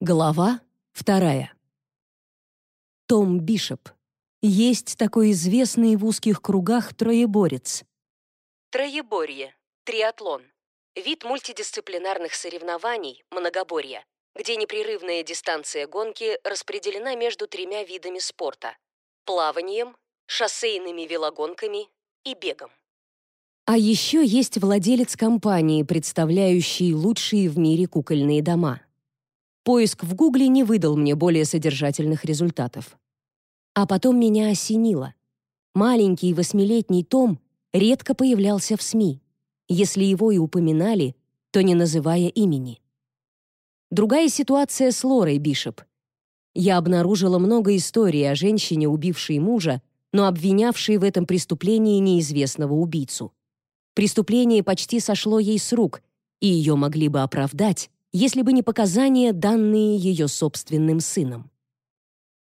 Глава вторая. Том Бишоп. Есть такой известный в узких кругах троеборец. Троеборье, триатлон. Вид мультидисциплинарных соревнований, многоборья, где непрерывная дистанция гонки распределена между тремя видами спорта – плаванием, шоссейными велогонками и бегом. А еще есть владелец компании, представляющий лучшие в мире кукольные дома – Поиск в Гугле не выдал мне более содержательных результатов. А потом меня осенило. Маленький восьмилетний Том редко появлялся в СМИ. Если его и упоминали, то не называя имени. Другая ситуация с Лорой Бишоп. Я обнаружила много историй о женщине, убившей мужа, но обвинявшей в этом преступлении неизвестного убийцу. Преступление почти сошло ей с рук, и ее могли бы оправдать, если бы не показания, данные ее собственным сыном.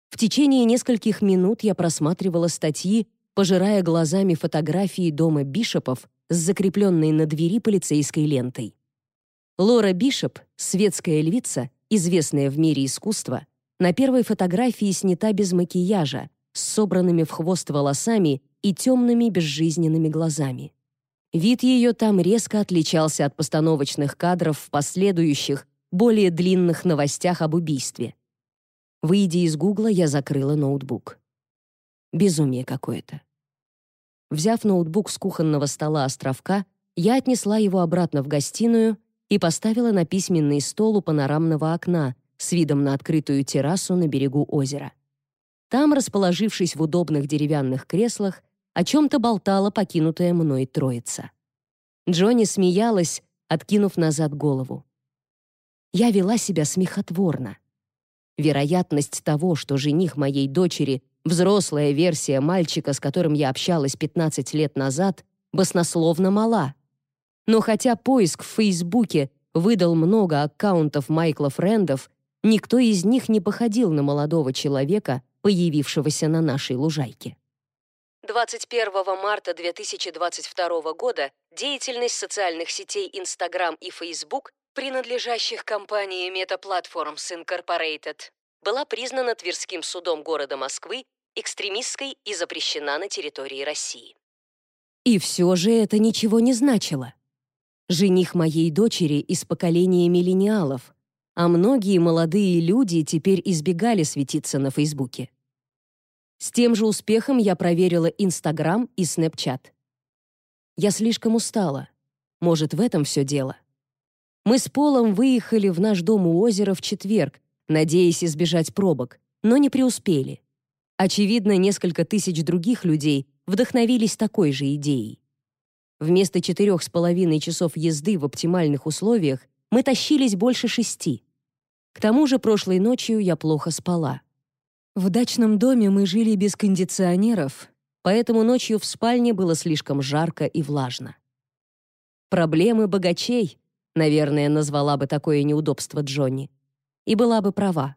В течение нескольких минут я просматривала статьи, пожирая глазами фотографии дома Бишопов с закрепленной на двери полицейской лентой. Лора Бишоп, светская львица, известная в мире искусства, на первой фотографии снята без макияжа, с собранными в хвост волосами и темными безжизненными глазами. Вид ее там резко отличался от постановочных кадров в последующих, более длинных новостях об убийстве. Выйдя из Гугла, я закрыла ноутбук. Безумие какое-то. Взяв ноутбук с кухонного стола островка, я отнесла его обратно в гостиную и поставила на письменный стол у панорамного окна с видом на открытую террасу на берегу озера. Там, расположившись в удобных деревянных креслах, о чем-то болтала покинутая мной троица. Джонни смеялась, откинув назад голову. Я вела себя смехотворно. Вероятность того, что жених моей дочери — взрослая версия мальчика, с которым я общалась 15 лет назад, баснословно мала. Но хотя поиск в Фейсбуке выдал много аккаунтов Майкла Френдов, никто из них не походил на молодого человека, появившегося на нашей лужайке. 21 марта 2022 года деятельность социальных сетей Instagram и Facebook, принадлежащих компании Meta Platforms Incorporated, была признана Тверским судом города Москвы экстремистской и запрещена на территории России. И все же это ничего не значило. Жених моей дочери из поколения миллениалов, а многие молодые люди теперь избегали светиться на Фейсбуке. С тем же успехом я проверила Инстаграм и Снэпчат. Я слишком устала. Может, в этом все дело. Мы с Полом выехали в наш дом у озера в четверг, надеясь избежать пробок, но не преуспели. Очевидно, несколько тысяч других людей вдохновились такой же идеей. Вместо четырех с половиной часов езды в оптимальных условиях мы тащились больше шести. К тому же прошлой ночью я плохо спала. В дачном доме мы жили без кондиционеров, поэтому ночью в спальне было слишком жарко и влажно. Проблемы богачей, наверное, назвала бы такое неудобство Джонни, и была бы права.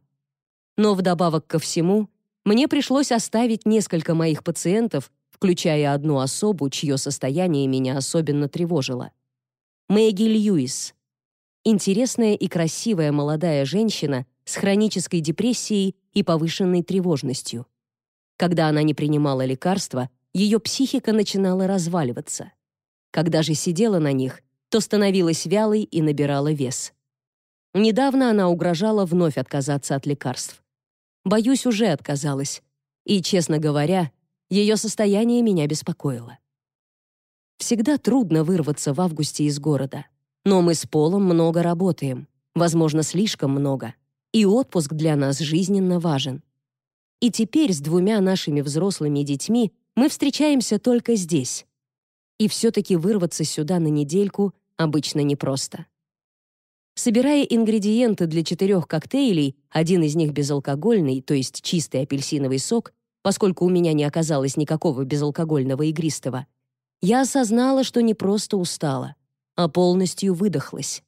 Но вдобавок ко всему, мне пришлось оставить несколько моих пациентов, включая одну особу, чье состояние меня особенно тревожило. Мэгги Льюис. Интересная и красивая молодая женщина с хронической депрессией и повышенной тревожностью. Когда она не принимала лекарства, ее психика начинала разваливаться. Когда же сидела на них, то становилась вялой и набирала вес. Недавно она угрожала вновь отказаться от лекарств. Боюсь, уже отказалась. И, честно говоря, ее состояние меня беспокоило. Всегда трудно вырваться в августе из города. Но мы с Полом много работаем. Возможно, слишком много и отпуск для нас жизненно важен. И теперь с двумя нашими взрослыми детьми мы встречаемся только здесь. И все-таки вырваться сюда на недельку обычно непросто. Собирая ингредиенты для четырех коктейлей, один из них безалкогольный, то есть чистый апельсиновый сок, поскольку у меня не оказалось никакого безалкогольного игристого, я осознала, что не просто устала, а полностью выдохлась.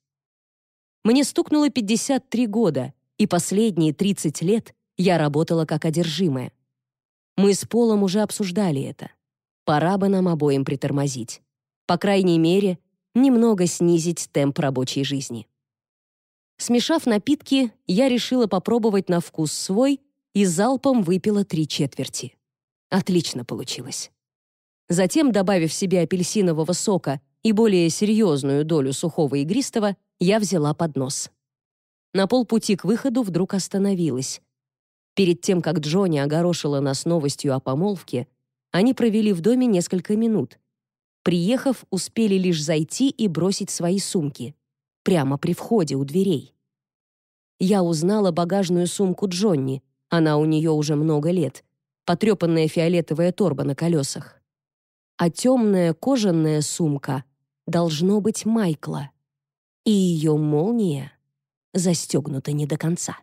Мне стукнуло 53 года, и последние 30 лет я работала как одержимая. Мы с Полом уже обсуждали это. Пора бы нам обоим притормозить. По крайней мере, немного снизить темп рабочей жизни. Смешав напитки, я решила попробовать на вкус свой и залпом выпила три четверти. Отлично получилось. Затем, добавив себе апельсинового сока и более серьезную долю сухого игристого, я взяла поднос. На полпути к выходу вдруг остановилась. Перед тем, как Джонни огорошила нас новостью о помолвке, они провели в доме несколько минут. Приехав, успели лишь зайти и бросить свои сумки. Прямо при входе у дверей. Я узнала багажную сумку Джонни, она у нее уже много лет, потрепанная фиолетовая торба на колесах. А темная кожаная сумка должно быть Майкла. И ее молния застегнута не до конца.